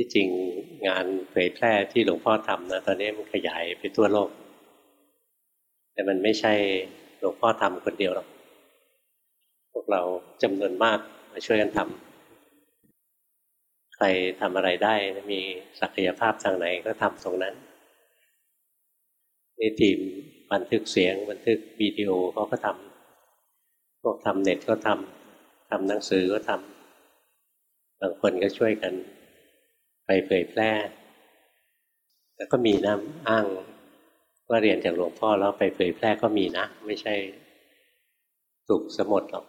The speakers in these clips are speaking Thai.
ที่จริงงานเผยแพร่ที่หลวงพ่อทำนะตอนนี้มันขยายไปทั่วโลก แต่มันไม่ใช่หลวงพ่อทำคนเดียวหรอกพวกเราจำนวนมากมาช่วยกันทำใครทำอะไรได้มีศักยภาพทางไหนก็ทำตรงนั้นนี่ทีมบันทึกเสียง บันทึกวิดีโอเขาก็ทำพวกทำเน็ตก็ทำทำหนังสือก็ทำบางคนก็ช่วยกัน ไปเผยแพร่ แล้วก็มีนะอ้างว่าเรียนจากหลวงพ่อแล้วไปเผยแพร่ก็มีนะ ไม่ใช่ถูกสมดหรอก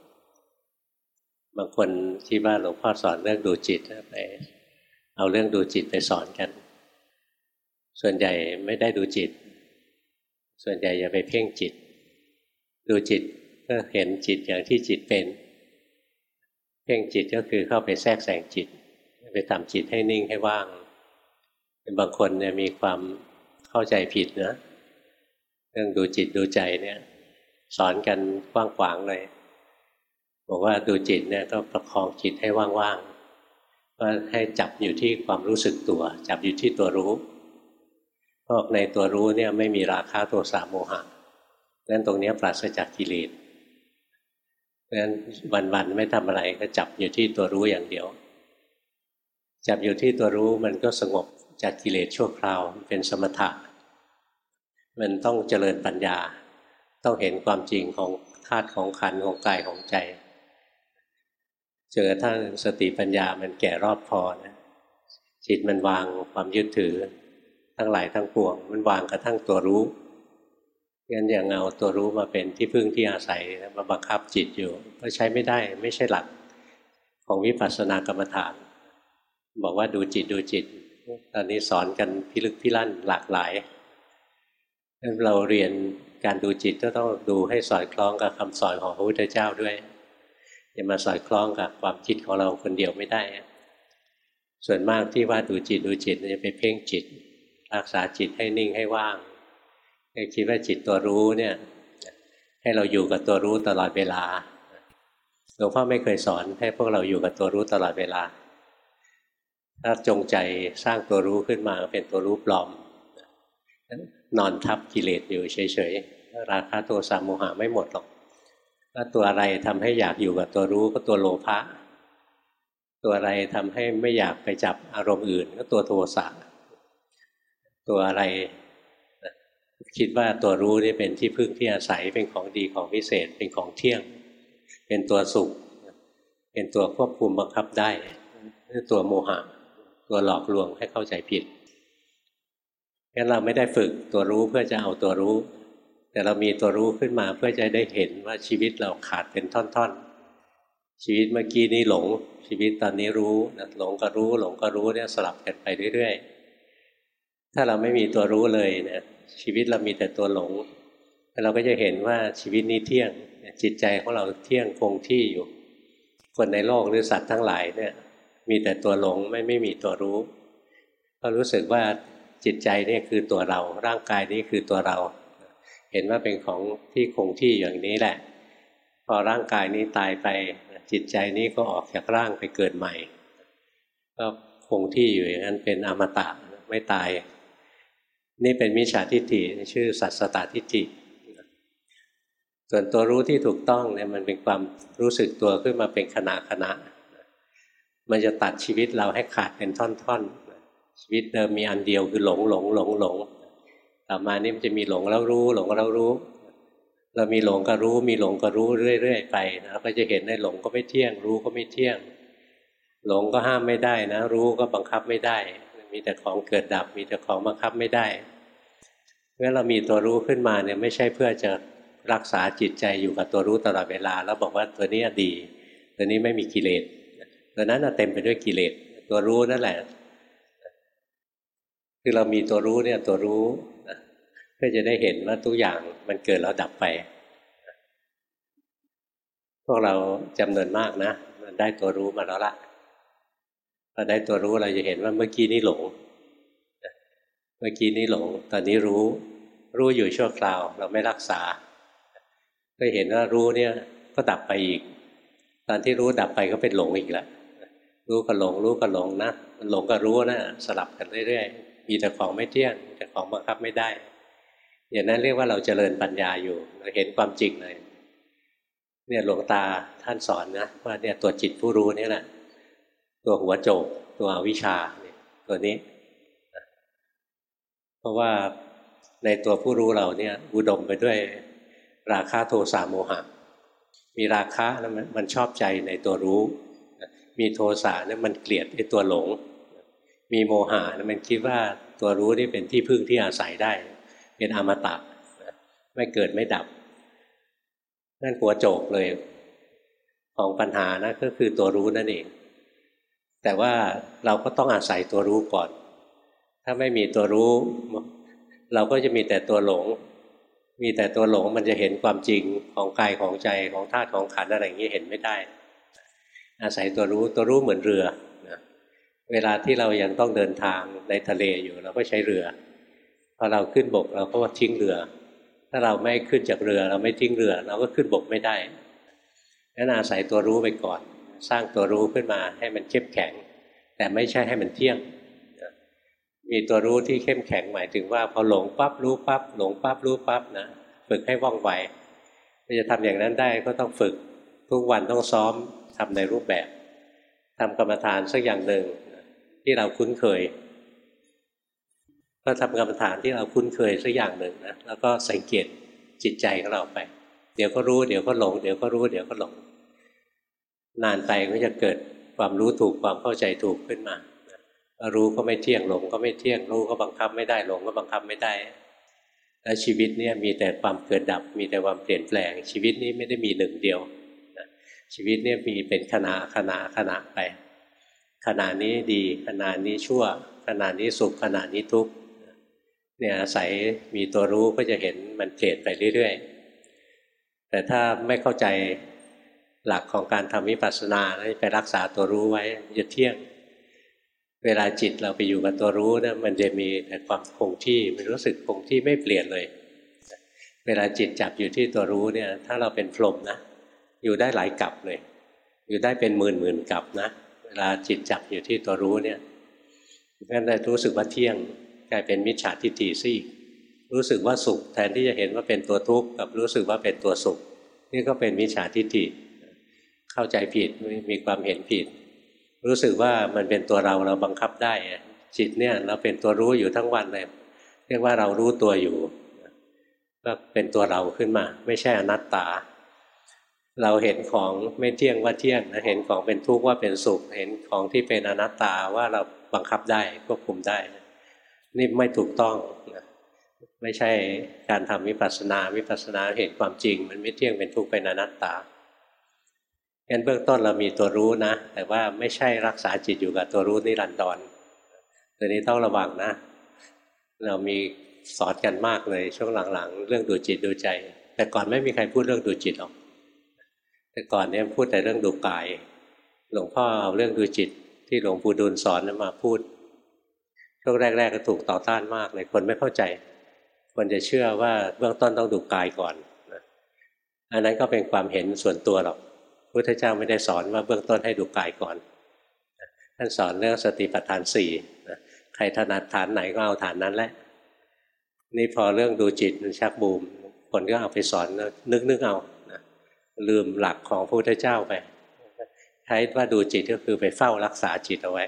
บางคนคิดว่านหลวงพ่อสอนเรื่องดูจิตไป เอาเรื่องดูจิตไปสอนกัน ส่วนใหญ่ไม่ได้ดูจิต ส่วนใหญ่อย่าไปเพ่งจิต ดูจิตก็เห็นจิตอย่างที่จิตเป็น เพ่งจิตก็คือเข้าไปแทรกแซงจิต ไปทำจิตให้นิ่งให้ว่างบางคนเนี่ยมีความเข้าใจผิดนะเรื่องดูจิตดูใจเนี่ย สอนกันกว้างขวางเลยบอกว่าดูจิตเนี่ยก็ประคองจิตให้ว่างๆก็ให้จับอยู่ที่ความรู้สึกตัว จับอยู่ที่ตัวรู้เพราะในตัวรู้เนี่ยไม่มีราคาตัวสามโมหะนั้นตรงนี้ปราศจากกิเลสเพราะฉะนั้นวันๆไม่ทำอะไรก็จับอยู่ที่ตัวรู้อย่างเดียว จับอยู่ที่ตัวรู้มันก็สงบจากกิเลสชั่วคราวเป็นสมถะ มันต้องเจริญปัญญา ต้องเห็นความจริงของธาตุของขันของกายของใจเจอท่านสติปัญญามันแก่รอบพอนะจิตมันวางความยึดถือ ทั้งหลายทั้งปวง มันวางกระทั่งตัวรู้งั้นอย่างเอาตัวรู้มาเป็นที่พึ่งที่อาศัยมาบังคับจิตอยู่ ก็ใช้ไม่ได้ไม่ใช่หลักของวิปัสสนากรรมฐาน บอกว่าดูจิตดูจิต ตอนนี้สอนกันพิลึกพิลั่นหลากหลายเราเรียนการดูจิตก็ต้องดูให้สอดคล้องกับคำสอนของพระพุทธเจ้าด้วยอย่ามาสอดคล้องกับความคิดของเราคนเดียวไม่ได้ ส่วนมากที่ว่าดูจิตดูจิตจะไปเพ่งจิต รักษาจิตให้นิ่งให้ว่างคิดว่าจิตตัวรู้เนี่ย ให้เราอยู่กับตัวรู้ตลอดเวลาหลวงพ่อไม่เคยสอนให้พวกเราอยู่กับตัวรู้ตลอดเวลา ถ้าจงใจสร้างตัวรู้ขึ้นมาเป็นตัวรู้ปลอม นอนทับกิเลสอยู่เฉยๆ ราคาตัวสามโมหะไม่หมดหรอกถ้าตัวอะไรทำให้อยากอยู่กับตัวรู้ก็ตัวโลภะ ตัวอะไรทำให้ไม่อยากไปจับอารมณ์อื่น ก็ตัวโทสะ ตัวอะไรคิดว่าตัวรู้นี่เป็นที่พึ่งที่อาศัยเป็นของดีของพิเศษเป็นของเที่ยง เป็นตัวสุข เป็นตัวควบคุมบังคับได้นี่ตัวโมหะ ตัวหลอกลวงให้เข้าใจผิดงั้นเราไม่ได้ฝึกตัวรู้เพื่อจะเอาตัวรู้ แต่เรามีตัวรู้ขึ้นมาเพื่อจะได้เห็นว่าชีวิตเราขาดเป็นท่อนๆ ชีวิตเมื่อกี้นี้หลง ชีวิตตอนนี้รู้หลงก็รู้ หลงก็รู้เนี่ยสลับกันไปเรื่อยๆ ถ้าเราไม่มีตัวรู้เลยเนี่ยชีวิตเรามีแต่ตัวหลงเราก็จะเห็นว่าชีวิตนี้เที่ยงจิตใจของเราเที่ยงคงที่อยู่ คนในโลกหรือสัตว์ทั้งหลายเนี่ย มีแต่ตัวหลงไม่ไม่มีตัวรู้ ก็รู้สึกว่าจิตใจนี่คือตัวเรา ร่างกายนี้คือตัวเรา เห็นว่าเป็นของที่คงที่อย่างนี้แหละ พอร่างกายนี้ตายไป จิตใจนี้ก็ออกจากร่างไปเกิดใหม่ ก็คงที่อยู่อย่างนั้นเป็นอมตะไม่ตาย นี่เป็นมิจฉาทิฏฐิชื่อสัตสตาทิฏฐิส่วนตัวรู้ที่ถูกต้องเนี่ยมันเป็นความรู้สึกตัวขึ้นมาเป็นขณะขณะ มันจะตัดชีวิตเราให้ขาดเป็นท่อนๆ ชีวิตเดิมมีอันเดียวคือหลงหลงหลงหลงต่อมานี่มันจะมีหลงแล้วรู้ หลงแล้วรู้ เรามีหลงก็รู้ มีหลงก็รู้เรื่อยๆไปนะก็จะเห็นได้หลงก็ไม่เที่ยง รู้ก็ไม่เที่ยง หลงก็ห้ามไม่ได้นะ รู้ก็บังคับไม่ได้ มีแต่ของเกิดดับ มีแต่ของบังคับไม่ได้เมื่อเรามีตัวรู้ขึ้นมาเนี่ยไม่ใช่เพื่อจะรักษาจิตใจอยู่กับตัวรู้ตลอดเวลา แล้วบอกว่าตัวนี้ดี ตัวนี้ไม่มีกิเลส ตัวนั้นเต็มไปด้วยกิเลสตัวรู้นั่นแหละ คือเรามีตัวรู้เนี่ยตัวรู้เพื่อจะได้เห็นว่าทุกอย่างมันเกิดแล้วดับไป พวกเราจำนวนมากนะมันได้ตัวรู้มาแล้วละพอได้ตัวรู้เราจะเห็นว่าเมื่อกี้นี้หลงเมื่อกี้นี้หลง ตอนนี้รู้ รู้อยู่ชั่วคราว เราไม่รักษา ก็เห็นว่ารู้เนี่ยก็ดับไปอีก ตอนที่รู้ดับไปก็เป็นหลงอีกแล้ว รู้กับหลงรู้กับหลงนะมันหลงกับรู้นะสลับกันเรื่อยๆมีแต่ของไม่เที่ยงแต่ของบังคับไม่ได้ อย่างนั้นเรียกว่าเราเจริญปัญญาอยู่เราเห็นความจริงเลยเนี่ยหลวงตาท่านสอนนะว่าเนี่ยตัวจิตผู้รู้นี่แหละตัวหัวโจก ตัววิชาเนี่ยตัวนี้ เพราะว่าในตัวผู้รู้เราเนี่ย อุดมไปด้วย ราคะโทสะโมหะ มีราคะแล้วมันชอบใจในตัวรู้ มีโทสะนี่มันเกลียดไอ้ตัวหลง มีโมหะนะมันคิดว่าตัวรู้นี่เป็นที่พึ่งที่อาศัยได้ เป็นอมตะไม่เกิดไม่ดับ นั่นหัวโจกเลย ของปัญหานะก็คือตัวรู้นั่นเอง แต่ว่าเราก็ต้องอาศัยตัวรู้ก่อน ถ้าไม่มีตัวรู้ เราก็จะมีแต่ตัวหลง มีแต่ตัวหลงมันจะเห็นความจริงของกายของใจของธาตุของขันอะไรอย่างนี้เห็นไม่ได้ อาศัยตัวรู้ตัวรู้เหมือนเรือนะเวลาที่เรายังต้องเดินทางในทะเลอยู่เราก็ใช้เรือพอเราขึ้นบกเราก็ทิ้งเรือ ถ้าเราไม่ขึ้นจากเรือเราไม่ทิ้งเรือ เราก็ขึ้นบกไม่ได้นั้นอาศัยตัวรู้ไปก่อน สร้างตัวรู้ขึ้นมาให้มันเข้มแข็ง แต่ไม่ใช่ให้มันเที่ยงมีตัวรู้ที่เข้มแข็งหมายถึงว่าพอหลงปั๊บรู้ปั๊บหลงปั๊บรู้ปั๊บนะฝึกให้ว่องไวจะทำอย่างนั้นได้ก็ต้องฝึกทุกวันต้องซ้อม ทำในรูปแบบทำกรรมฐานสักอย่างหนึ่งที่เราคุ้นเคย ก็ทำกรรมฐานที่เราคุ้นเคยสักอย่างหนึ่งนะแล้วก็สังเกตจิตใจของเราไป เดี๋ยวก็รู้เดี๋ยวก็หลง เดี๋ยวก็รู้เดี๋ยวก็หลง นานไปก็จะเกิดความรู้ถูกความเข้าใจถูกขึ้นมารู้ก็ไม่เที่ยงหลงก็ไม่เที่ยงรู้ก็บังคับไม่ได้หลงก็บังคับไม่ได้แล้วชีวิตเนี่ยมีแต่ความเกิดดับมีแต่ความเปลี่ยนแปลง ชีวิตนี้ไม่ได้มีหนึ่งเดียว ชีวิตเนี่ยมีเป็นขณะขณะขณะไป ขณะนี้ดีขณะนี้ชั่ว ขณะนี้สุขขณะนี้ทุกข์เนี่ยอาศัยมีตัวรู้ก็จะเห็นมันเปลี่ยนไปเรื่อยๆ แต่ถ้าไม่เข้าใจหลักของการทำวิปัสสนาไปรักษาตัวรู้ไว้จะเที่ยง เวลาจิตเราไปอยู่กับตัวรู้นะมันจะมีแต่ความคงที่มันรู้สึกคงที่ไม่เปลี่ยนเลย เวลาจิตจับอยู่ที่ตัวรู้เนี่ย ถ้าเราเป็นพรหมนะ อยู่ได้หลายกลับเลย อยู่ได้เป็นหมื่นหมื่นกลับนะ เวลาจิตจับอยู่ที่ตัวรู้เนี่ยงั้นได้รู้สึกว่าเที่ยงกลายเป็นมิจฉาทิฏฐิซิรู้สึกว่าสุข แทนที่จะเห็นว่าเป็นตัวทุกข์กับรู้สึกว่าเป็นตัวสุข นี่ก็เป็นมิจฉาทิฏฐิเข้าใจผิดมีความเห็นผิด รู้สึกว่ามันเป็นตัวเราเราบังคับได้จิตเนี่ยเราเป็นตัวรู้อยู่ทั้งวันเลยเรียกว่าเรารู้ตัวอยู่ ก็เป็นตัวเราขึ้นมา ไม่ใช่อนัตตา เราเห็นของไม่เที่ยงว่าเที่ยงเห็นของเป็นทุกข์ว่าเป็นสุข เห็นของที่เป็นอนัตตาว่าเราบังคับได้ควบคุมได้ นี่ไม่ถูกต้องไม่ใช่การทำวิปัสสนาวิปัสสนาเห็นความจริง มันไม่เที่ยงเป็นทุกข์เป็นอนัตตางั้นเบื้องต้นเรามีตัวรู้นะ แต่ว่าไม่ใช่รักษาจิตอยู่กับตัวรู้นิรันดรตัวนี้ต้องระวังนะ เรามีสอนกันมากเลยช่วงหลังๆ เรื่องดูจิตดูใจ แต่ก่อนไม่มีใครพูดเรื่องดูจิตหรอก แต่ก่อนเนี่ยพูดแต่เรื่องดูกาย หลวงพ่อเอาเรื่องดูจิต ที่หลวงปู่ดูลสอนมาพูดช่วงแรก ๆ ก็ถูกต่อต้านมากเลยคนไม่เข้าใจ คนจะเชื่อว่าเบื้องต้นต้องดูกายก่อนอันนั้นก็เป็นความเห็นส่วนตัวหรอกพุทธเจ้าไม่ได้สอนว่าเบื้องต้นให้ดูกายก่อนท่านสอนเรื่องสติปัฏฐานสี่ใครถนัดฐานไหนก็เอาฐานนั้นแหละ นี่พอเรื่องดูจิตมันชักบูม คนก็เอาไปสอนนึกนึกเอา ลืมหลักของพระพุทธเจ้าไปใช้ว่าดูจิตก็คือไปเฝ้ารักษาจิตเอาไว้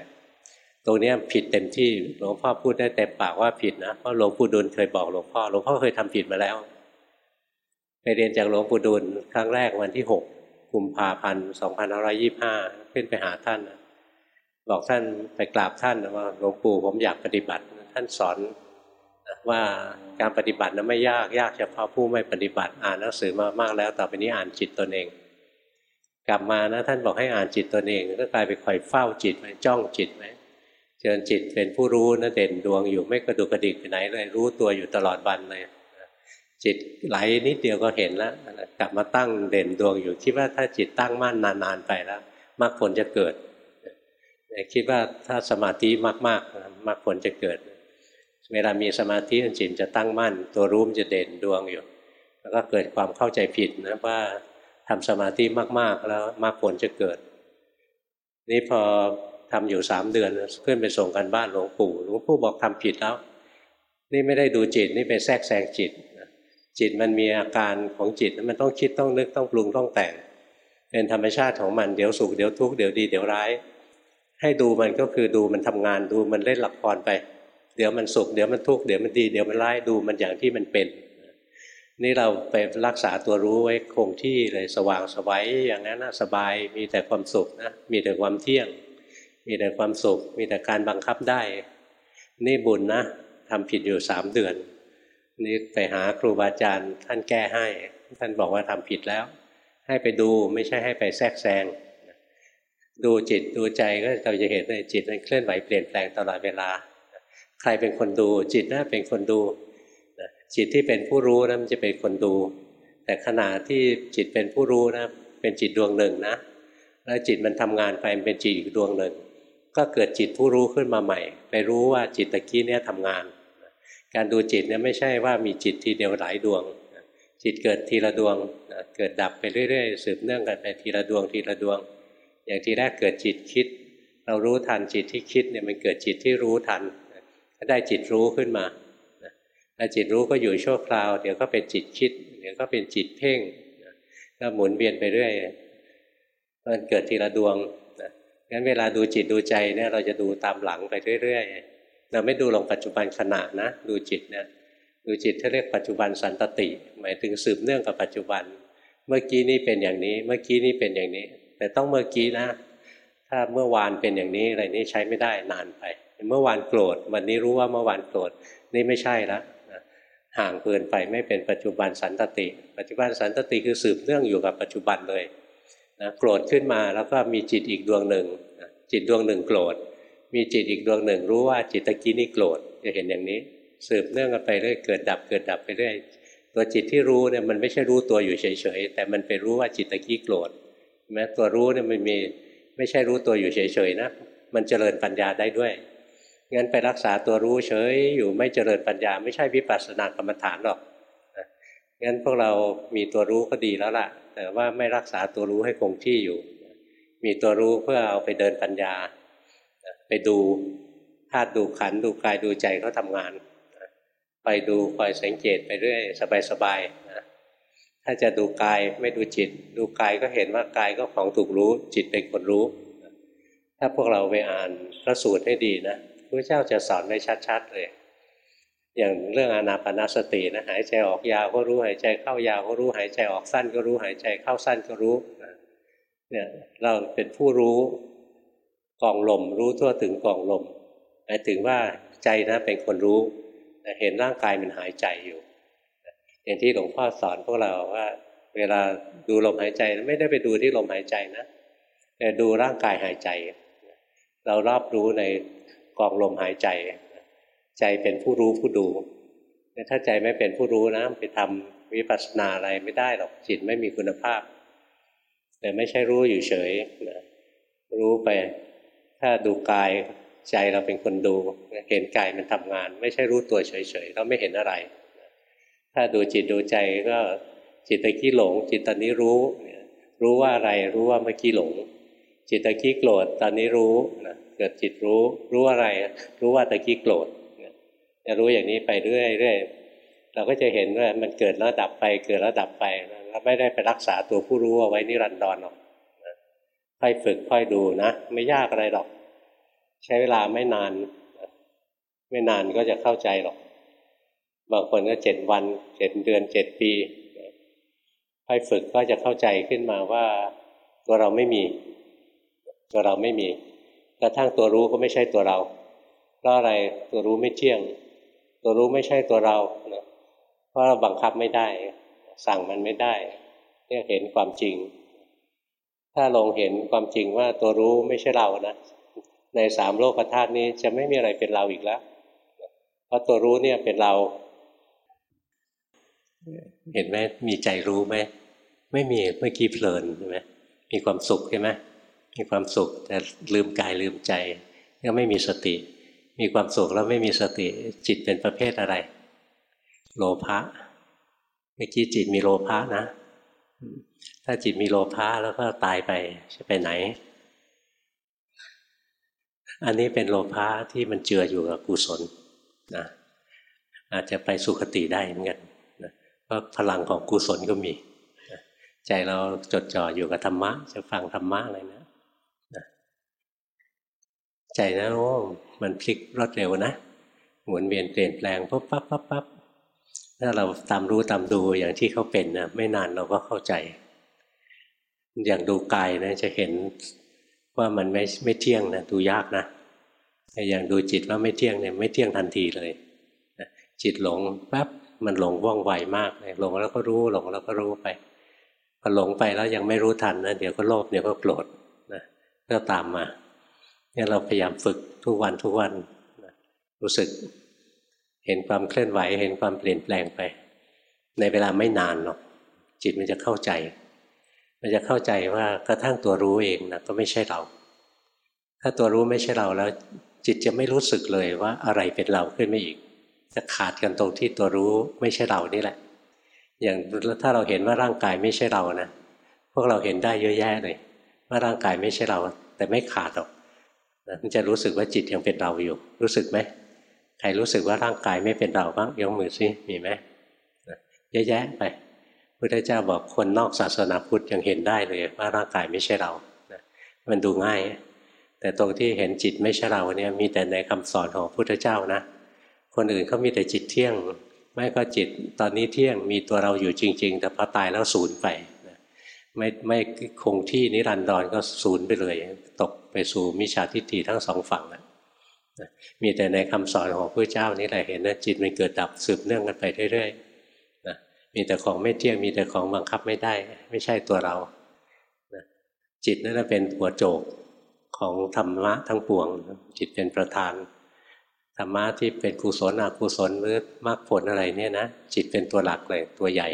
ตรงนี้ผิดเต็มที่หลวงพ่อพูดได้เต็มปากว่าผิดนะเพราะหลวงปู่ดูลเคยบอกหลวงพ่อหลวงพ่อเคยทำผิดมาแล้วไปเรียนจากหลวงปู่ดูลครั้งแรกวันที่หกกุมภาพันธ์สองพันร้อยี่ห้าขึ้นไปหาท่าน บอกท่านไปกราบท่านว่าหลวงปู่ผมอยากปฏิบัติ ท่านสอน ว่าการปฏิบัตินั้นไม่ยากยากเฉพาะผู้ไม่ปฏิบัติอ่านหนังสือมามากแล้วต่อไปนี้อ่านจิตตนเอง กลับมานะท่านบอกให้อ่านจิตตนเอง ก็กลายไปคอยเฝ้าจิตไว้จ้องจิตไว้เจริญจิตเป็นผู้รู้นะเด่นดวงอยู่ไม่กระดุกกระดิกไปไหนเลยรู้ตัวอยู่ตลอดวันเลยจิตไหลนิดเดียวก็เห็นแล้วกลับมาตั้งเด่นดวงอยู่คิดว่าถ้าจิตตั้งมั่นนานๆไปแล้วมรรคผลจะเกิดคิดว่าถ้าสมาธิมากๆมรรคผลจะเกิดเเวลามีสมาธิจิตจะตั้งมั่น ตัวรู้มจะเด่นดวงอยู่ แล้วก็เกิดความเข้าใจผิดนะว่าทำสมาธิมากๆแล้วมรรคผลจะเกิด นี่พอทำอยู่สามเดือนเพื่อนไปส่งกันบ้านหลวงปู่หลวงปู่บอกทำผิดแล้ว นี่ไม่ได้ดูจิตนี่ไปแทรกแซงจิตจิตมันมีอาการของจิตมันต้องคิดต้องนึกต้องปรุงต้องแต่ง เป็นธรรมชาติของมันเดี๋ยวสุขเดี๋ยวทุกข์เดี๋ยวดีเดี๋ยวร้าย ให้ดูมันก็คือดูมันทำงานดูมันเล่นละครไป เดี๋ยวมันสุขเดี๋ยวมันทุกข์เดี๋ยวมันดีเดี๋ยวมันร้ายดูมันอย่างที่มันเป็น นี่เราไปรักษาตัวรู้ไว้คงที่เลยสว่างสวัยอย่างนั้นนะสบายมีแต่ความสุขนะมีแต่ความเที่ยง มีแต่ความสุข มีแต่การบังคับได้ นี่บุญนะทำผิดอยู่สามเดือน นี่ไปหาครูบาอาจารย์ท่านแก้ให้ ท่านบอกว่าทำผิดแล้ว ให้ไปดูไม่ใช่ให้ไปแทรกแซงดูจิตดูใจก็เราจะเห็นเลยจิตมันเคลื่อนไหวเปลี่ยนแปลงตลอดเวลา ใครเป็นคนดู จิตน่าเป็นคนดูจิตที่เป็นผู้รู้นะมันจะเป็นคนดู แต่ขณะที่จิตเป็นผู้รู้นะเป็นจิตดวงหนึ่งนะ แล้วจิตมันทำงานไปมันเป็นจิตอีกดวงหนึ่ง ก็เกิดจิตผู้รู้ขึ้นมาใหม่ ไปรู้ว่าจิตตะกี้เนี่ยทำงาน การดูจิตเนี่ยไม่ใช่ว่ามีจิตทีเดียวหลายดวง จิตเกิดทีละดวงเกิดดับไปเรื่อยๆสืบเนื่องกันไปทีละดวงทีละดวง อย่างทีแรกเกิดจิตคิด เรารู้ทันจิตที่คิดเนี่ยมันเกิดจิตที่รู้ทัน ได้จิตรู้ขึ้นมาถ้าจิตรู้ก็อยู่ชั่วคราว เดี๋ยวก็เป็นจิตคิด เดี๋ยวก็เป็นจิตเพ่งก็หมุนเวียนไปเรื่อยมันเกิดทีละดวงงั้นเวลาดูจิตดูใจเนี่ยเราจะดูตามหลังไปเรื่อยๆเราไม่ดูลงปัจจุบันขณะนะ ดูจิตเนี่ยดูจิตที่เรียกปัจจุบันสันตติ หมายถึงสืบเนื่องกับปัจจุบัน เมื่อกี้นี้เป็นอย่างนี้ เมื่อกี้นี้เป็นอย่างนี้ แต่ต้องเมื่อกี้นะ ถ้าเมื่อวานเป็นอย่างนี้อะไรนี้ใช้ไม่ได้นานไป เมื่อวานโกรธ วันนี้รู้ว่าเมื่อวานโกรธนี่ไม่ใช่แล้วห่างเกินไปไม่เป็นปัจจุบันสันตติ ปัจจุบันสันตติคือสืบเนื่องอยู่กับปัจจุบันเลยนะโกรธขึ้นมาแล้วก็มีจิตอีกดวงหนึ่งจิตดวงหนึ่งโกรธ มีจิตอีกดวงหนึ่ง รู้ว่าจิตตะกี้นี่โกรธจะเห็นอย่างนี้ สืบเนื่องกันไปเรื่อยเกิดดับเกิดดับไปเรื่อยตัวจิตที่รู้เนี่ยมันไม่ใช่รู้ตัวอยู่เฉยๆแต่มันไปรู้ว่าจิตตะกี้โกรธแม้ตัวรู้เนี่ยมันมีไม่ใช่รู้ตัวอยู่เฉยๆนะมันเจริญปัญญาได้ด้วย งั้นไปรักษาตัวรู้เฉยอยู่ไม่เจริญปัญญา ไม่ใช่วิปัสสนากรรมฐานหรอกงั้นพวกเรามีตัวรู้ก็ดีแล้วล่ะ แต่ว่าไม่รักษาตัวรู้ให้คงที่อยู่ มีตัวรู้เพื่อเอาไปเดินปัญญา ไปดูธาตุดูขันดูกายดูใจเขาทางาน ไปดูคอยสังเกตไปเรื่อยสบายๆนะถ้าจะดูกายไม่ดูจิต ดูกายก็เห็นว่ากายก็ของถูกรู้ จิตเป็นคนรู้ ถ้าพวกเราไปอ่านพระสูตรให้ดีนะ พระเจ้าจะสอนไว้ชัด ๆ เลย อย่างเรื่องอานาปนาสตินะหายใจออกยาวก็รู้หายใจเข้ายาวก็รู้หายใจออกสั้นก็รู้หายใจเข้าสั้นก็รู้เนี่ยเราเป็นผู้รู้กองลมรู้ทั่วถึงกองลมหมายถึงว่าใจนะเป็นคนรู้เห็นร่างกายมันหายใจอยู่อย่างที่หลวงพ่อสอนพวกเราว่า เวลาดูลมหายใจไม่ได้ไปดูที่ลมหายใจนะแต่ดูร่างกายหายใจ เรารอบรู้ใน กองลมหายใจ ใจเป็นผู้รู้ผู้ดูถ้าใจไม่เป็นผู้รู้นะไปทำวิปัสสนาอะไรไม่ได้หรอกจิตไม่มีคุณภาพ แต่ไม่ใช่รู้อยู่เฉยนะรู้ไป ถ้าดูกายใจเราเป็นคนดูเห็นกายมันทำงาน ไม่ใช่รู้ตัวเฉยๆเราไม่เห็นอะไร ถ้าดูจิตดูใจก็จิตตะกี้หลง จิตตอนนี้รู้รู้ว่าอะไรรู้ว่าเมื่อกี้หลง จิตตะกี้โกรธตอนนี้รู้นะ กิดจิตรู้ รู้อะไร รู้ว่าตะกี้โกรธจะรู้อย่างนี้ไปเรื่อยๆเราก็จะเห็นว่ามันเกิดแล้วดับไป เกิดแล้วดับไปเราไม่ได้ไปรักษาตัวผู้รู้เอาไว้นิรันดรหรอกค่อยฝึกค่อยดูนะ ไม่ยากอะไรหรอก ใช้เวลาไม่นาน ไม่นานก็จะเข้าใจหรอก บางคนก็เจ็ดวันเจ็ดเดือนเจ็ดปีค่อยฝึกก็จะเข้าใจขึ้นมาว่า ตัวเราไม่มี ตัวเราไม่มี กระทั่งตัวรู้ก็ไม่ใช่ตัวเรา เพราะอะไรตัวรู้ไม่เที่ยง ตัวรู้ไม่ใช่ตัวเรานะเพราะเราบังคับไม่ได้ สั่งมันไม่ได้เนี่ยเห็นความจริง ถ้าลงเห็นความจริงว่าตัวรู้ไม่ใช่เรานะในสามโลกธาตุนี้จะไม่มีอะไรเป็นเราอีกแล้ว เพราะตัวรู้เนี่ยเป็นเรา เห็นไหมมีใจรู้ไหมไม่มีเมื่อกี้เพลินใช่ไหมมีความสุขใช่ไหม มีความสุขแต่ลืมกายลืมใจก็ไม่มีสติ มีความสุขแล้วไม่มีสติจิตเป็นประเภทอะไร โลภะเมื่อกี้จิตมีโลภะนะ ถ้าจิตมีโลภะแล้วก็ตายไปจะไปไหน อันนี้เป็นโลภะที่มันเจืออยู่กับกุศลนะอาจจะไปสุคติได้เหมือนกันนะเพราะพลังของกุศลก็มี ใจเราจดจ่ออยู่กับธรรมะ จะฟังธรรมะอะไรนะ ใจนะโอ้มันพลิกรวดเร็วนะหมุนเวียนเปลี่ยนแปลงปุ๊บปั๊บปั๊บปั๊บถ้าเราตามรู้ตามดูอย่างที่เขาเป็นนะไม่นานเราก็เข้าใจ อย่างดูกายนะจะเห็นว่ามันไม่ไม่เที่ยงนะดูยากนะแต่อย่างดูจิตว่าไม่เที่ยงเนี่ยไม่เที่ยงทันทีเลยจิตหลงแป๊บมันหลงว่องไวมากเลยหลงแล้วก็รู้หลงแล้วก็รู้ไปพอหลงไปแล้วยังไม่รู้ทันนะเดี๋ยวก็โลภเดี๋ยวก็โกรธนะก็ตามมา เนี่ยเราพยายามฝึกทุกวันทุกวันรู้สึกเห็นความเคลื่อนไหว เห็นความเปลี่ยนแปลงไป ในเวลาไม่นานหรอกจิตมันจะเข้าใจ มันจะเข้าใจว่ากระทั่งตัวรู้เองนะก็ไม่ใช่เรา ถ้าตัวรู้ไม่ใช่เราแล้ว จิตจะไม่รู้สึกเลยว่าอะไรเป็นเราขึ้นมาอีก จะขาดกันตรงที่ตัวรู้ไม่ใช่เรานี่แหละ อย่างถ้าเราเห็นว่าร่างกายไม่ใช่เรานะพวกเราเห็นได้เยอะแยะเลยว่าร่างกายไม่ใช่เรา แต่ไม่ขาดหรอก มันจะรู้สึกว่าจิตยังเป็นเราอยู่ รู้สึกไหมใครรู้สึกว่าร่างกายไม่เป็นเราบ้างยกมือซิมีไหมเยอะแยะไปพุทธเจ้าบอกคนนอกศาสนาพุทธยังเห็นได้เลยว่าร่างกายไม่ใช่เรามันดูง่าย แต่ตรงที่เห็นจิตไม่ใช่เราเนี่ยมีแต่ในคำสอนของพุทธเจ้านะ คนอื่นเขามีแต่จิตเที่ยง ไม่ก็จิตตอนนี้เที่ยงมีตัวเราอยู่จริง ๆ แต่พอตายแล้วสูญไปไม่ไม่คงที่นิรันดรก็สูญไปเลย ตก ไปสู่มิจฉาทิฏฐิทั้งสองฝั่งนะมีแต่ในคำสอนของพระเจ้านี่แหละเห็นนะจิตมันเกิดดับสืบเนื่องกันไปเรื่อยๆนะมีแต่ของไม่เที่ยงมีแต่ของบังคับไม่ได้ ไม่ใช่ตัวเรานะจิตนั่นเป็นหัวโจกของธรรมะทั้งปวง จิตเป็นประธานธรรมะที่เป็นกุศลอกุศลหรือมรรคผลอะไรเนี่ยนะจิตเป็นตัวหลักเลยตัวใหญ่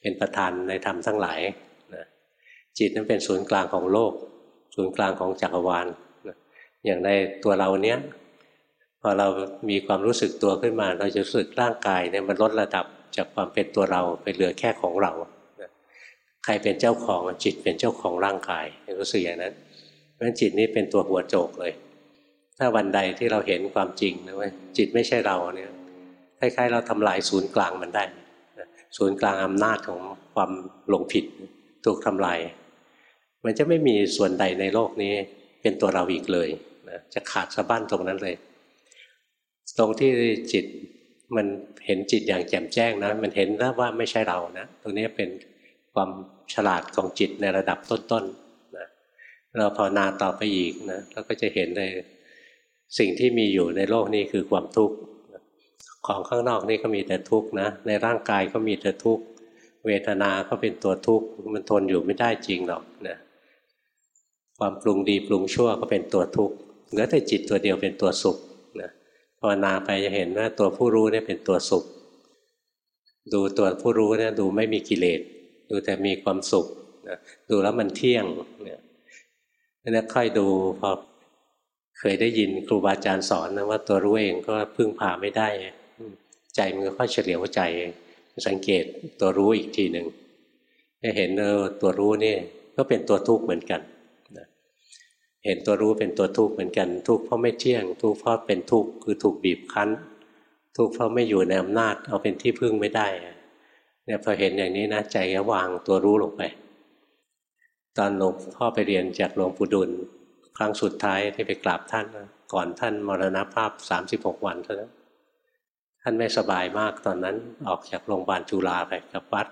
เป็นประธานในธรรมทั้งหลายนะจิตนั้นเป็นศูนย์กลางของโลก ศูนย์กลางของจักรวาลอย่างในตัวเราเนี้ยพอเรามีความรู้สึกตัวขึ้นมา เราจะรู้สึกร่างกายเนี่ยมันลดระดับจากความเป็นตัวเราไปเหลือแค่ของเรา ใครเป็นเจ้าของจิตเป็นเจ้าของร่างกายรู้สึกอย่างนั้นเพราะฉะนั้นจิตนี้เป็นตัวหัวโจกเลย ถ้าวันใดที่เราเห็นความจริงนะว่าจิตไม่ใช่เราเนี่ยคล้ายๆ เราทำลายศูนย์กลางมันได้ ศูนย์กลางอำนาจของความหลงผิดถูกทำลาย มันจะไม่มีส่วนใดในโลกนี้เป็นตัวเราอีกเลยนะจะขาดสะบั้นตรงนั้นเลย ตรงที่จิตมันเห็นจิตอย่างแจ่มแจ้งนะ มันเห็นแล้วว่าไม่ใช่เรานะตรงนี้เป็นความฉลาดของจิตในระดับต้นๆนะเราภาวนาต่อไปอีกนะเราก็จะเห็นเลยสิ่งที่มีอยู่ในโลกนี้คือความทุกข์ของข้างนอกนี่ก็มีแต่ทุกข์นะ ในร่างกายก็มีแต่ทุกข์เวทนาก็เป็นตัวทุกข์มันทนอยู่ไม่ได้จริงหรอกนะ ความปรุงดีปรุงชั่วก็เป็นตัวทุกข์เหลือแต่จิตตัวเดียวเป็นตัวสุขนะภาวนาไปจะเห็นว่าตัวผู้รู้เนี่ยเป็นตัวสุข ดูตัวผู้รู้เนี่ยดูไม่มีกิเลสดูแต่มีความสุขนะดูแล้วมันเที่ยงเนี่ยนี่ค่อยดูพอเคยได้ยินครูบาอาจารย์สอนนะว่าตัวรู้เองก็พึ่งพาไม่ได้ ใจมันก็ค่อยเฉลียวใจ สังเกตตัวรู้อีกทีหนึ่งจะเห็นเออตัวรู้นี่ก็เป็นตัวทุกข์เหมือนกัน เห็นตัวรู้เป็นตัวทุกข์เหมือนกัน ทุกข์เพราะไม่เที่ยง ทุกข์เพราะเป็นทุกข์คือถูกบีบคั้น ทุกข์เพราะไม่อยู่ในอำนาจ เอาเป็นที่พึ่งไม่ได้เนี่ยพอเห็นอย่างนี้นะใจก็วางตัวรู้ลงไป ตอนหลวงพ่อไปเรียนจากหลวงปู่ดุล ครั้งสุดท้ายที่ไปกราบท่าน ก่อนท่านมรณภาพสามสิบหกวันเท่านั้นท่านไม่สบายมากตอนนั้นออกจากโรงพยาบาลจุฬาไปกับวัด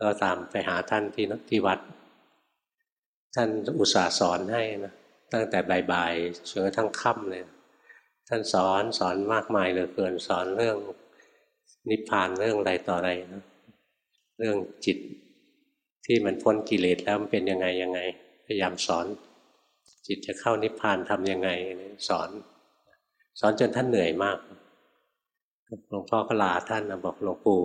ก็ตามไปหาท่านที่ที่วัด ท่านอุตส่าห์สอนให้นะตั้งแต่บ่ายๆจนกระทั่งค่ำเลยท่านสอนสอนมากมายเหลือเกินสอนเรื่องนิพพานเรื่องอะไรต่ออะไรนะเรื่องจิตที่มันพ้นกิเลสแล้วมันเป็นยังไงยังไง พยายามสอน จิตจะเข้านิพพานทำยังไง สอน สอนจนท่านเหนื่อยมากหลวงพ่อก็ลาท่านนะบอกหลวงปู่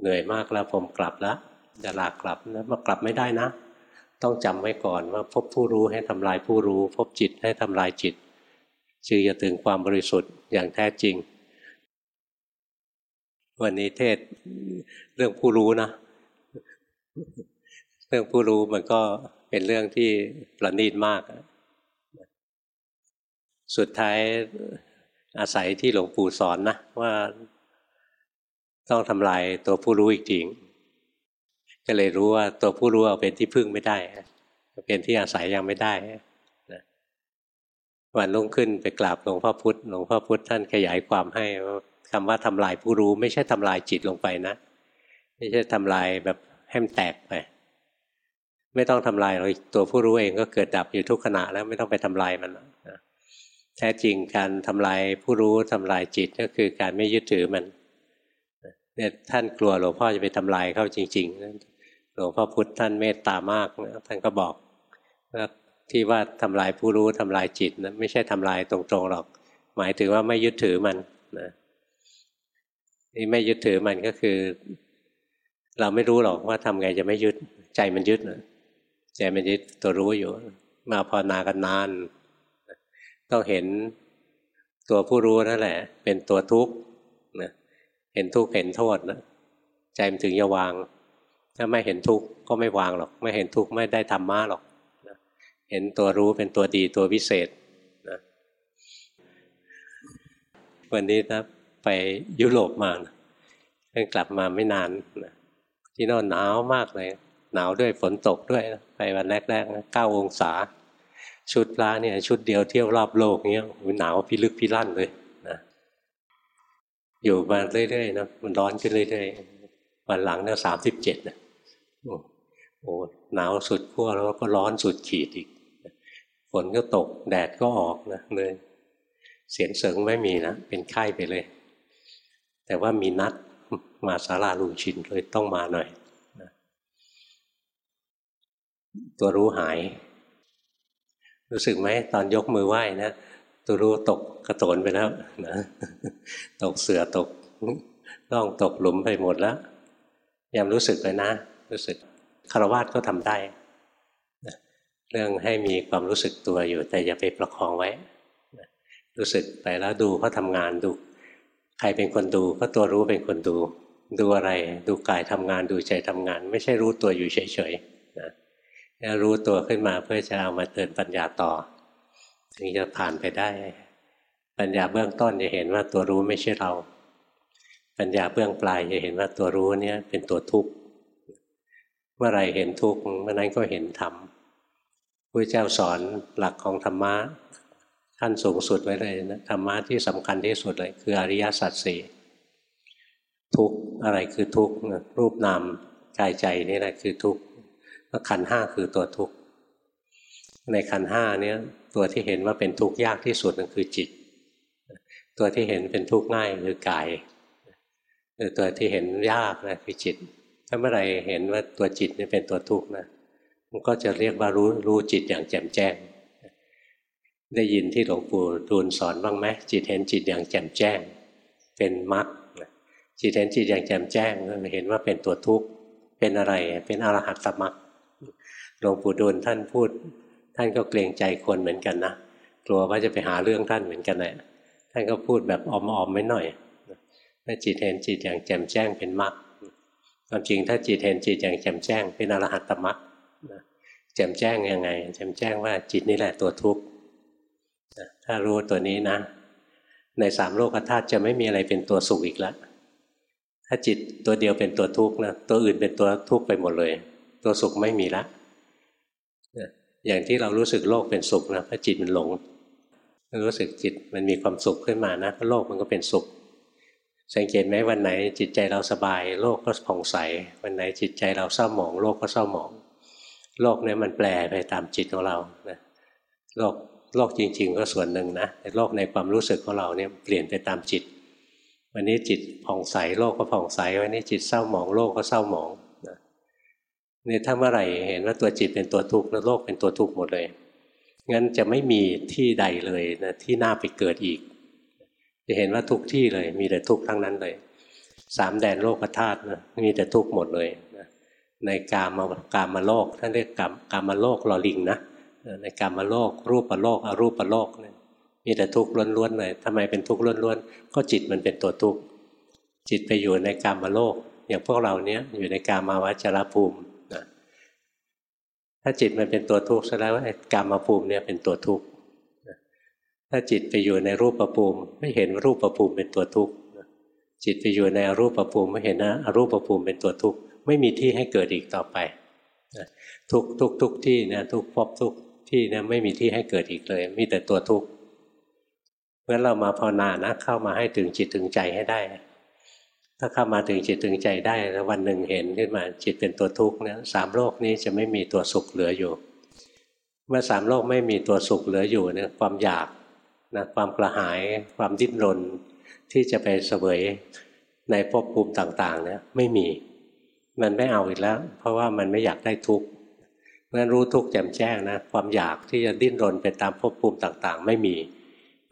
เหนื่อยมากแล้วผมกลับแล้วจะลากลับนะมากลับไม่ได้นะ ต้องจำไว้ก่อนว่าพบผู้รู้ให้ทำลายผู้รู้ พบจิตให้ทำลายจิตจึงจะถึงความบริสุทธิ์อย่างแท้จริง วันนี้เทศเรื่องผู้รู้นะเรื่องผู้รู้มันก็เป็นเรื่องที่ประณีตมาก สุดท้ายอาศัยที่หลวงปู่สอนนะว่าต้องทำลายตัวผู้รู้อีกจริง ก็เลยรู้ว่าตัวผู้รู้เอาเป็นที่พึ่งไม่ได้เป็นที่อาศัยยังไม่ได้นะวันรุ่งขึ้นไปกราบหลวงพ่อพุธหลวงพ่อพุธท่านขยายความให้ว่าคำว่าทำลายผู้รู้ ไม่ใช่ทำลายจิตลงไปนะ ไม่ใช่ทำลายแบบแห้มแตกไป ไม่ต้องทำลายเราตัวผู้รู้เองก็เกิดดับอยู่ทุกขณะแล้วไม่ต้องไปทำลายมันนะแท้จริงการทำลายผู้รู้ทำลายจิตก็คือการไม่ยึดถือมันเนี่ยท่านกลัวหลวงพ่อจะไปทำลายเขาจริง ๆ ลวงพ่อพุธท่านเมตตามากนะท่านก็บอกว่าที่ว่าทำลายผู้รู้ทำลายจิตนะไม่ใช่ทำลายตรงๆหรอก หมายถึงว่าไม่ยึดถือมันนะนี่ไม่ยึดถือมันก็คือ เราไม่รู้หรอกว่าทำไงจะไม่ยึดใจมันยึดนะใจมันยึดตัวรู้อยู่ มาพอนากันนาน ต้องเห็นตัวผู้รู้นั่นแหละ เป็นตัวทุกข์นะเห็นทุกข์เห็นโทษนะใจมันถึงจะวาง ถ้าไม่เห็นทุกข์ก็ไม่วางหรอก ไม่เห็นทุกข์ไม่ได้ธรรมะหรอกนะเห็นตัวรู้เป็นตัวดีตัววิเศษนะวันนี้นะไปยุโรปมาเพิ่งกลับมาไม่นานนะที่นอนหนาวมากเลย หนาวด้วยฝนตกด้วยนะไปวันแรกๆเก้าองศา ชุดพระเนี่ย ชุดเดียวเที่ยวรอบโลกเนี้ยหนาวพิลึกพิลั่นเลยนะอยู่มาเรื่อยๆนะมันร้อนขึ้นเรื่อยๆวันหลังเนี่ยสามสิบเจ็ดนะ โอ้หนาวสุดขั้วแล้วก็ร้อนสุดขีดอีกฝนก็ตกแดดก็ออกนะเลยเสียงเสริงไม่มีนะ เป็นไข้ไปเลย แต่ว่ามีนัดมาสาราลุงชินเลยต้องมาหน่อยนะตัวรู้หาย รู้สึกไหมตอนยกมือไหว้นะตัวรู้ตกกระโตนไปแล้วนะตกเสือตกล่องตกหลุมไปหมดแล้วยามรู้สึกเลยนะ รู้สึกคารวะก็ทำได้เรื่องให้มีความรู้สึกตัวอยู่ แต่อย่าไปประคองไว้ รู้สึกไปแล้วดูเขาทางานดู ใครเป็นคนดูก็ตัวรู้เป็นคนดู ดูอะไร ดูกายทำงานดูใจทำงาน ไม่ใช่รู้ตัวอยู่เฉยๆนะรู้ตัวขึ้นมาเพื่อจะเอามาเตือนปัญญาต่อถึงจะผ่านไปได้ ปัญญาเบื้องต้นจะเห็นว่าตัวรู้ไม่ใช่เรา ปัญญาเบื้องปลายจะเห็นว่าตัวรู้เนี่ยเป็นตัวทุกข์ เมื่อไรเห็นทุกข์เมื่อนั้นก็เห็นธรรมพระเจ้าสอนหลักของธรรมะขั้นสูงสุดไว้เลยนะธรรมะที่สำคัญที่สุดเลย คืออริยสัจสี่ทุกอะไรคือทุกรูปนามกายใจนี่แหละคือทุกแล้วขันห้าคือตัวทุกในขันห้านี้ตัวที่เห็นว่าเป็นทุกข์ยากที่สุดนั่นคือจิต ตัวที่เห็นเป็นทุกข์ง่ายคือกายตัวที่เห็นยากนะคือจิต ถ้าเมื่อไรเห็นว่าตัวจิตนี่เป็นตัวทุกข์นะมันก็จะเรียกว่ารู้รู้จิตอย่างแจ่มแจ้ง ได้ยินที่หลวงปู่ดูลสอนบ้างไหมจิตเห็นจิตอย่างแจ่มแจ้ง เป็นมรรคจิตเห็นจิตอย่างแจ่มแจ้งเห็นว่าเป็นตัวทุกข์เป็นอะไรเป็นอรหัตสมรรคหลวงปู่ดูลท่านพูด ท่านก็เกรงใจคนเหมือนกันนะกลัวว่าจะไปหาเรื่องท่านเหมือนกันแหละท่านก็พูดแบบออมๆไม่หน่อยถ้าจิตเห็นจิตอย่างแจ่มแจ้งเป็นมรรค ความจริงถ้าจิตเห็นจิตอย่างแจ่มแจ้งเป็นอรหัตตมรรคแจ่มแจ้งยังไง แจ่มแจ้งว่าจิตนี่แหละตัวทุกข์ถ้ารู้ตัวนี้นะ ในสามโลกธาตุจะไม่มีอะไรเป็นตัวสุขอีกแล้วถ้าจิตตัวเดียวเป็นตัวทุกข์นะตัวอื่นเป็นตัวทุกข์ไปหมดเลย ตัวสุขไม่มีละอย่างที่เรารู้สึกโลกเป็นสุขนะเพราะจิตมันหลง รู้สึกจิตมันมีความสุขขึ้นมานะโลกมันก็เป็นสุข สังเกตไหมวันไหนจิตใจเราสบาย โลกก็ผ่องใส วันไหนจิตใจเราเศร้าหมอง โลกก็เศร้าหมอง โลกนี้มันแปลไปตามจิตของเรานะโลกโลกจริง ๆ ก็ส่วนหนึ่งนะแต่โลกในความรู้สึกของเราเนี่ยเปลี่ยนไปตามจิต วันนี้จิตผ่องใสโลกก็ผ่องใส วันนี้จิตเศร้าหมองโลกก็เศร้าหมองนี่ถ้าเมื่อไหร่เห็นว่าตัวจิตเป็นตัวทุกข์แล้วโลกเป็นตัวทุกข์หมดเลยงั้นจะไม่มีที่ใดเลยนะที่น่าไปเกิดอีก จะเห็นว่าทุกที่เลย มีแต่ทุกข์ทั้งนั้นเลย สามแดนโลกธาตุนะมีแต่ทุกข์หมดเลยนะในกามากามาโลกท่านเรียกกามกามาโลกลอลิงนะในกามาโลก รูปโลกอรูปโลกเนี่ยมีแต่ทุกข์ล้วนๆเลยทำไมเป็นทุกข์ล้วนๆ ก็จิตมันเป็นตัวทุกข์จิตไปอยู่ในกามาโลก อย่างพวกเราเนี้ยอยู่ในกามาวจรภูมิถ้าจิตมันเป็นตัวทุกข์แสดงว่ากรรมภูมิเนี่ยเป็นตัวทุกข์ ถ้าจิตไปอยู่ในรูปประภูมิไม่เห็นรูปประภูมิเป็นตัวทุกข์จิตไปอยู่ในอรูปประภูมิไม่เห็นนะอรูปประภูมิเป็นตัวทุกข์ไม่มีที่ให้เกิดอีกต่อไปทุกทุกทุกที่นะทุกพบทุกที่นะไม่มีที่ให้เกิดอีกเลย มีแต่ตัวทุกข์เมื่อเรามาภาวนานะเข้ามาให้ถึงจิตถึงใจให้ได้ ถ้าเข้ามาถึงจิตถึงใจได้แล้ววันหนึ่งเห็นขึ้นมาจิตเป็นตัวทุกข์นะสามโลกนี้จะไม่มีตัวสุขเหลืออยู่ เมื่อสามโลกไม่มีตัวสุขเหลืออยู่เนี่ยความอยาก นะความกระหายความดิ้นรนที่จะไปเสวยในภพภูมิต่างๆเนี่ยไม่มี มันไม่เอาอีกแล้ว เพราะว่ามันไม่อยากได้ทุกข์เพราะฉะนั้นรู้ทุกข์แจ่มแจ้งนะความอยากที่จะดิ้นรนไปตามภพภูมิต่างๆ ไม่มี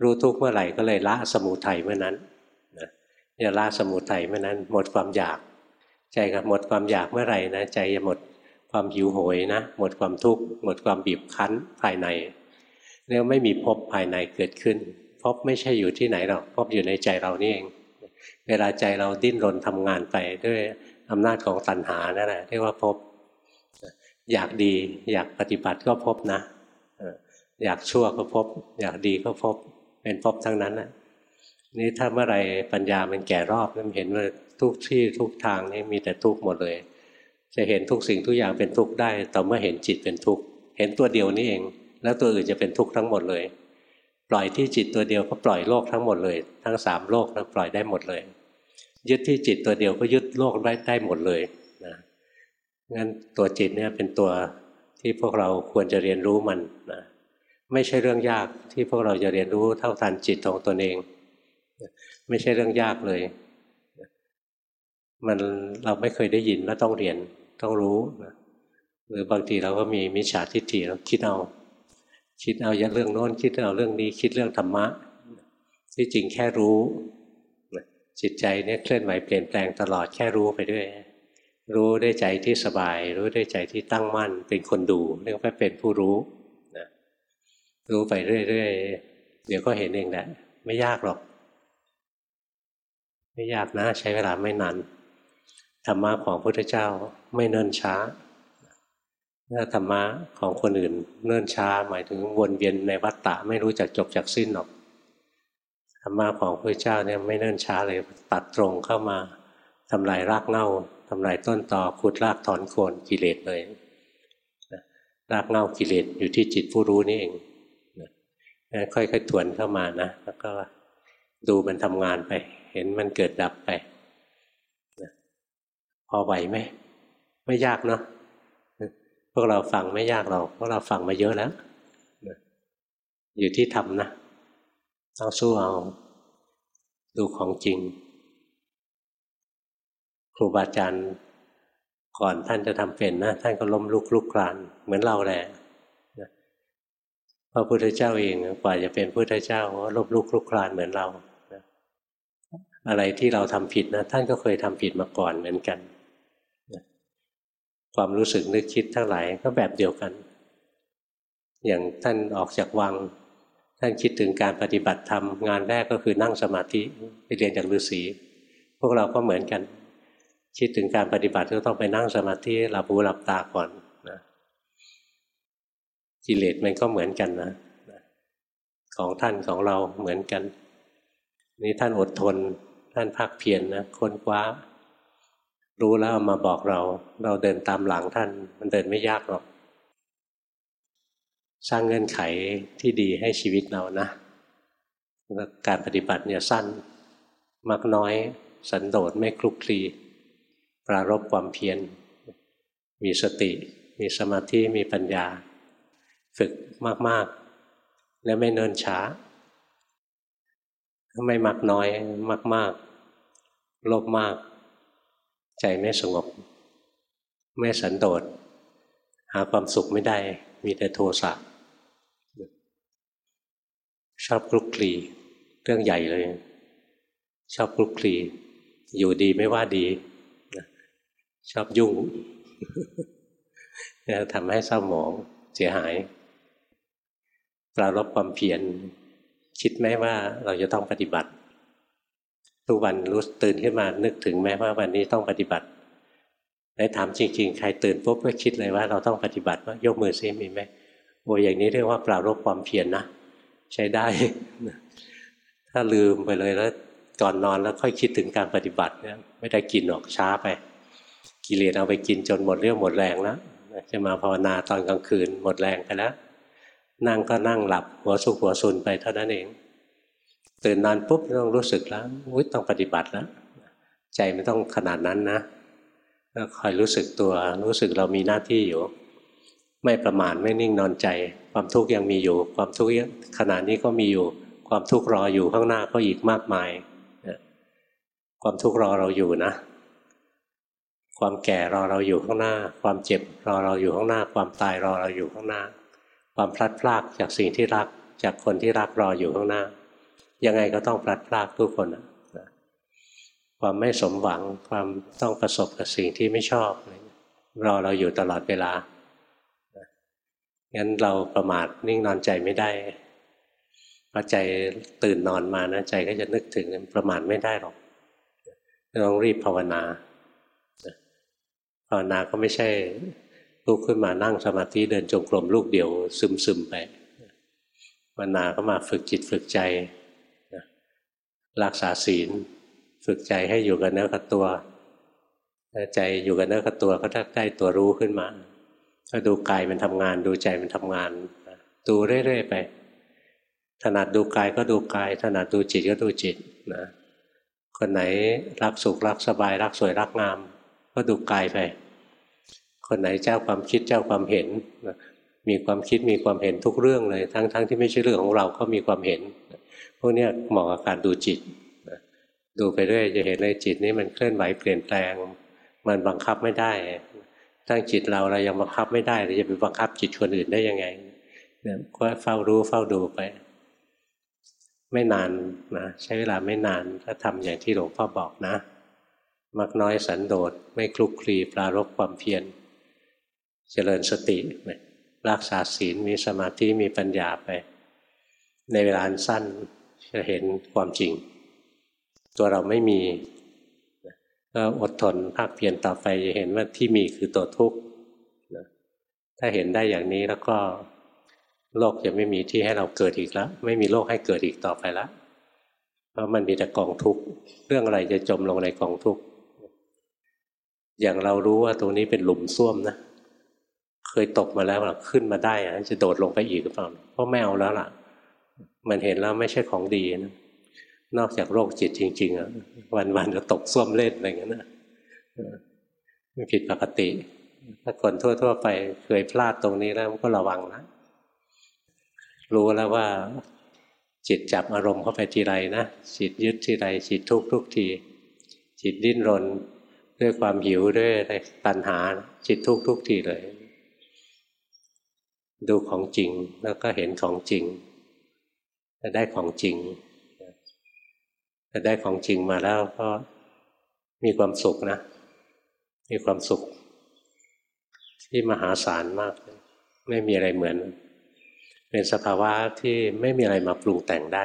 รู้ทุกข์เมื่อไหร่ก็เลยละสมุทัยเมื่อนั้นนะจะละสมุทัยเมื่อนั้น หมดความอยาก ใจกับหมดความอยากเมื่อไหร่นะใจจะหมดความหิวโหยนะหมดความทุกข์หมดความบีบคั้นภายใน เรียกไม่มีภพภายในเกิดขึ้นภพไม่ใช่อยู่ที่ไหนหรอกภพอยู่ในใจเรานี่เอง เวลาใจเราดิ้นรนทำงานไปด้วยอำนาจของตัณหานั่นแหละเรียกว่าภพอยากดี อยากปฏิบัติก็ภพนะอยากชั่วก็ภพอยากดีก็ภพเป็นภพทั้งนั้นแหละนี่ถ้าเมื่อไรปัญญามันแก่รอบมันเห็นว่าทุกที่ทุกทางนี่มีแต่ทุกข์หมดเลย จะเห็นทุกสิ่งทุกอย่างเป็นทุกข์ได้ ต่อเมื่อเห็นจิตเป็นทุกข์เห็นตัวเดียวนี่เอง แล้วตัวอื่นจะเป็นทุกข์ทั้งหมดเลย ปล่อยที่จิตตัวเดียวก็ปล่อยโลกทั้งหมดเลย ทั้งสามโลกนะปล่อยได้หมดเลย ยึดที่จิตตัวเดียวก็ยึดโลกไว้ได้หมดเลยนะงั้นตัวจิตเนี่ยเป็นตัวที่พวกเราควรจะเรียนรู้มันนะไม่ใช่เรื่องยากที่พวกเราจะเรียนรู้เท่าทันจิตของตนเอง ไม่ใช่เรื่องยากเลย มันเราไม่เคยได้ยินว่าต้องเรียนต้องรู้นะหรือบางทีเราก็มีมิจฉาทิฏฐิเราคิดเอา คิดเอาเรื่องโน้นคิดเอาเรื่องนี้คิดเรื่องธรรมะ ที่จริงแค่รู้จิตใจเนี่ยเคลื่อนไหวเปลี่ยนแปลงตลอดแค่รู้ไปด้วย รู้ได้ใจที่สบาย รู้ได้ใจที่ตั้งมั่น เป็นคนดูเรียกว่าเป็นผู้รู้นะรู้ไปเรื่อยๆเดี๋ยวก็เห็นเองแหละไม่ยากหรอก ไม่ยากนะ ใช้เวลาไม่นานธรรมะของพระพุทธเจ้าไม่เนิ่นช้า ถ้าธรรมะของคนอื่นเนิ่นช้า หมายถึงวนเวียนในวัฏฏะไม่รู้จักจบจากสิ้นหรอกธรรมะของพระเจ้าเนี่ยไม่เนิ่นช้าเลยตัดตรงเข้ามาทำลายรากเง้าทำลายต้นตอขุดรากถอนโคนกิเลสเลยรากเง้ากิเลสอยู่ที่จิตผู้รู้นี่เองค่อยๆถวนเข้ามานะแล้วก็ดูมันทำงานไป เห็นมันเกิดดับไปพอไหวไหมไม่ยากเนาะ วกเราฟังไม่ยากหรอกพวกเราฟังมาเยอะแล้วอยู่ที่ทำนะ ต้องสู้เอา ดูของจริง ครูบาอาจารย์ก่อนท่านจะทำเป็นนะ ท่านก็ล้มลุกลุกคลาน เหมือนเราแหละพระพุทธเจ้าเองกว่าจะเป็นพุทธเจ้าก็ล้มลุกลุกคลานเหมือนเราอะไรที่เราทำผิดนะ ท่านก็เคยทำผิดมาก่อนเหมือนกัน ความรู้สึกนึกคิดทั้งหลายก็แบบเดียวกัน อย่างท่านออกจากวัง ท่านคิดถึงการปฏิบัติธรรมงานแรกก็คือนั่งสมาธิไปเรียนจากฤาษีพวกเราก็เหมือนกัน คิดถึงการปฏิบัติก็ต้องไปนั่งสมาธิหลับหูหลับตาก่อนนะกิเลสมันก็เหมือนกันนะของท่านของเราเหมือนกัน นี่ท่านอดทน ท่านภาคเพียรนนะค้นคว้า รู้แล้วมาบอกเรา เราเดินตามหลังท่าน มันเดินไม่ยากหรอก สร้างเงื่อนไขที่ดีให้ชีวิตเรานะการปฏิบัติเนี่ยสั้น มักน้อย สันโดษไม่คลุกคลีปรารบความเพียร มีสติ มีสมาธิ มีปัญญา ฝึกมาก ๆ แล้วไม่เนินช้า ไม่มักน้อยมาก ๆ โลภมาก ใจไม่สงบ ไม่สันโดษ หาความสุขไม่ได้ มีแต่โทสะชอบคลุกคลีเรื่องใหญ่เลย ชอบคลุกคลีอยู่ดีไม่ว่าดี ชอบยุ่งทำให้เศร้าหมองเสียหาย ปรารบความเพียรคิดไหมว่าเราจะต้องปฏิบัติ ทุกวันรู้ตื่นขึ้นมานึกถึงแม้ว่าวันนี้ต้องปฏิบัติไหนถามจริง ๆ ใครตื่นปุ๊บก็คิดเลยว่าเราต้องปฏิบัติว่ายกมือซิมีไหมโอ้อย่างนี้เรียกว่าปรารบความเพียรนนะใช้ได้ ถ้าลืมไปเลยแล้วก่อนนอนแล้วค่อยคิดถึงการปฏิบัติเนี่ยไม่ได้กินหรอกช้าไป กิเลสเอาไปกินจนหมดเรื่องหมดแรงแล้วจะมาภาวนาตอนกลางคืนหมดแรงไปแล้ว นั่งก็นั่งหลับหัวสุขหัวซุนไปเท่านั้นเอง ตื่นนอนปุ๊บต้องรู้สึกแล้วอุ้ยต้องปฏิบัติแล้วใจไม่ต้องขนาดนั้นนะคอยรู้สึกตัวรู้สึกเรามีหน้าที่อยู่ ไม่ประมาทไม่นิ่งนอนใจ ความทุกข์ยังมีอยู่ ความทุกข์ขณะนี้ก็มีอยู่ ความทุกข์รออยู่ข้างหน้าก็อีกมากมายความทุกข์รอเราอยู่นะ ความแก่รอเราอยู่ข้างหน้า ความเจ็บรอเราอยู่ข้างหน้า ความตายรอเราอยู่ข้างหน้า ความพลัดพรากจากสิ่งที่รักจากคนที่รักรออยู่ข้างหน้า ยังไงก็ต้องพลัดพรากทุกคนนะความไม่สมหวังความต้องประสบกับสิ่งที่ไม่ชอบรอเราอยู่ตลอดเวลางั้นเราประมาทนิ่งนอนใจไม่ได้พอใจตื่นนอนมานะใจก็จะนึกถึงประมาทไม่ได้หรอกต้องรีบภาวนาภาวนาก็ไม่ใช่ลุกขึ้นมานั่งสมาธิเดินจงกรมลูกเดียวซึมซึมไปภาวนาก็มาฝึกจิตฝึกใจ รักษาศีล ฝึกใจให้อยู่กับเนื้อกับตัวใจอยู่กับเนื้อกับตัวก็ถ้าได้ตัวรู้ขึ้นมา ก็ดูกายมันทำงาน ดูใจมันทำงาน ดูเรื่อยๆไป ถนัดดูกายก็ดูกาย ถนัดดูจิตก็ดูจิตนะคนไหนรักสุขรักสบาย รักสวยรักงาม ก็ดูกายไป คนไหนเจ้าความคิดเจ้าความเห็น มีความคิดมีความเห็นทุกเรื่องเลย ทั้งๆทที่ไม่ใช่เรื่องของเราก็มีความเห็น วกนี้เหมาะกับการดูจิตดูไปเรื่อยจะเห็นเลยจิตนี้มันเคลื่อนไหวเปลี่ยนแปลง มันบังคับไม่ได้ตั้งจิตเราเรายังบังคับไม่ได้เราจะไปบังคับจิตคนอื่นได้ยังไงเนี่ยก็เฝ้ารู้เฝ้าดูไป ไม่นานนะใช้เวลาไม่นานถ้าทำอย่างที่หลวงพ่อบอกนะ มักน้อยสันโดษไม่คลุกคลีปลารบความเพียรเจริญสติรักษาศีลมีสมาธิมีปัญญาไป ในเวลาสั้น จะเห็นความจริง ตัวเราไม่มีก็อดทนภาคเพียรต่อไปจะเห็นว่าที่มีคือตัวทุกข์ถ้าเห็นได้อย่างนี้แล้วก็โลกจะไม่มีที่ให้เราเกิดอีกแล้วไม่มีโลกให้เกิดอีกต่อไปแล้วเพราะมันมีแต่กองทุกข์เรื่องอะไรจะจมลงในกองทุกข์อย่างเรารู้ว่าตรงนี้เป็นหลุมซ่วมนะเคยตกมาแล้วขึ้นมาได้อะจะโดดลงไปอีกหรือเปล่าเพราะไม่เอาแล้วล่ะ มันเห็นแล้วไม่ใช่ของดีนะนอกจากโรคจิตจริง ๆอะวันๆจะตกส้วมเล่นอะไรอย่างนั้นนะไม่ผิดปกติ ถ้าคนทั่ว ๆ ไปเคยพลาดตรงนี้แล้วก็ระวังนะ รู้แล้วว่า จิตจับอารมณ์เข้าไปทีไรนะ จิตยึดทีไร จิตทุกทุกที จิตดิ้นรนด้วยความหิวด้วยอะไรตัณหา จิตทุกทุกทีเลย ดูของจริงแล้วก็เห็นของจริง จะได้ของจริงแต่ได้ของจริงมาแล้วก็มีความสุขนะ มีความสุข ที่มหาศาลมาก ไม่มีอะไรเหมือน เป็นสภาวะที่ไม่มีอะไรมาปรุงแต่งได้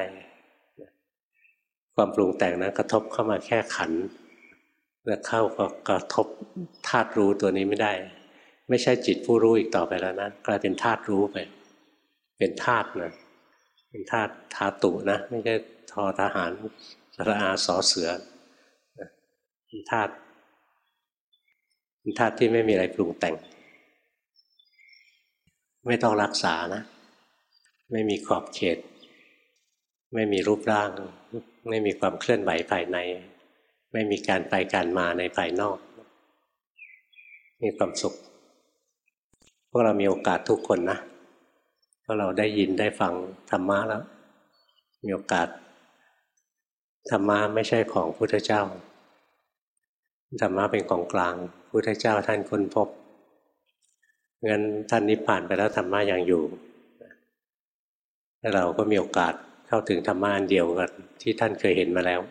ความปรุงแต่งนะกระทบเข้ามาแค่ขันแล้วเข้าก็กระทบธาตุรู้ตัวนี้ไม่ได้ ไม่ใช่จิตผู้รู้อีกต่อไปแล้วนะกลายเป็นธาตุรู้ไป เป็นธาตุนะ เป็นธาตุธาตุนะ ไม่ใช่ทอทหารระอาสอเสือเป็นธาตุเป็นธาตุที่ไม่มีอะไรปรุงแต่ง ไม่ต้องรักษานะ ไม่มีขอบเขต ไม่มีรูปร่าง ไม่มีความเคลื่อนไหวภายใน ไม่มีการไปการมาในภายนอก มีความสุข พวกเรามีโอกาสทุกคนนะ ราะเราได้ยินได้ฟังธรรมะแล้ว มีโอกาสธรรมะไม่ใช่ของพุทธเจ้าธรรมะเป็นของกลางพุทธเจ้าท่านค้นพบงั้นท่านนิพพานไปแล้วธรรมะยังอยู่เราก็มีโอกาสเข้าถึงธรรมะอันเดียวกันที่ท่านเคยเห็นมาแล้ว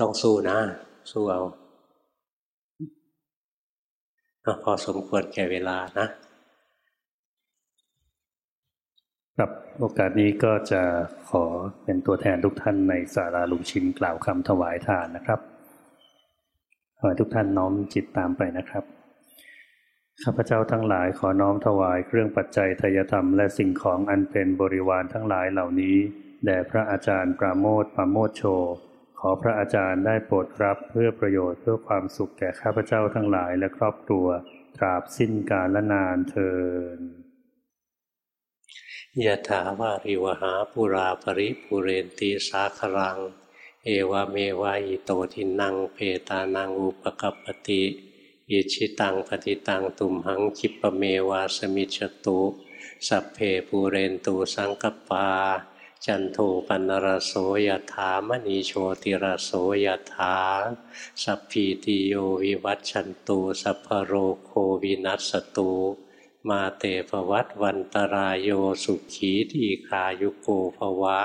ต้องสู้นะ สู้เอาพอสมควรแก่เวลานะ ครับโอกาสนี้ก็จะขอเป็นตัวแทนทุกท่านในสาราลุงชินกล่าวคำถวายทานนะครับขอให้ทุกท่านน้อมจิตตามไปนะครับข้าพเจ้าทั้งหลายขอน้อมถวายเครื่องปัจจัยทายธรรมและสิ่งของอันเป็นบริวารทั้งหลายเหล่านี้แด่พระอาจารย์ปราโมทปราโมทโช ขอพระอาจารย์ได้โปรดรับเพื่อประโยชน์เพื่อความสุขแก่ข้าพเจ้าทั้งหลายและครอบครัว ตราบสิ้นกาลนานเทิน ยะถาวาริวหาปุราปริปุเรนตีสาครัง เอวเมวะอิโตทินังเพตานังอุปกัปปติอิชิตังปฏิตังตุมหังคิปะเมวาสมิจฉตุสัพเพปูเรนตูสังกปา จันโทปันรโสยถามณีโชติรโสยถาสัพพีติโยวิวัตชันตุสัพพโรโควินัสตุ มาเตภวัตวันตรายโยสุขีทีคายุโกภวะ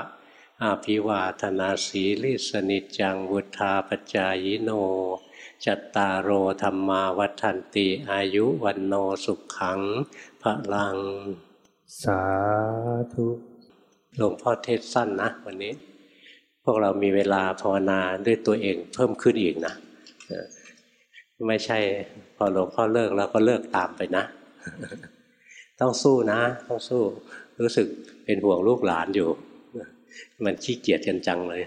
อาภิวาธนาสีลิสนิจจังวุธาปจายโน จัตตารโอธรรมาวัฏันติอายุวันโนสุขขังพระลัง สาธุหลวงพ่อเทศสั้นนะวันนี้ พวกเรามีเวลาภาวนาด้วยตัวเองเพิ่มขึ้นอีกนะเออไม่ใช่พอหลวงพ่อเลิกแล้วก็เลิกตามไปนะ ต้องสู้นะ ต้องสู้ รู้สึกเป็นห่วงลูกหลานอยู่ มันขี้เกียจกันจังเลย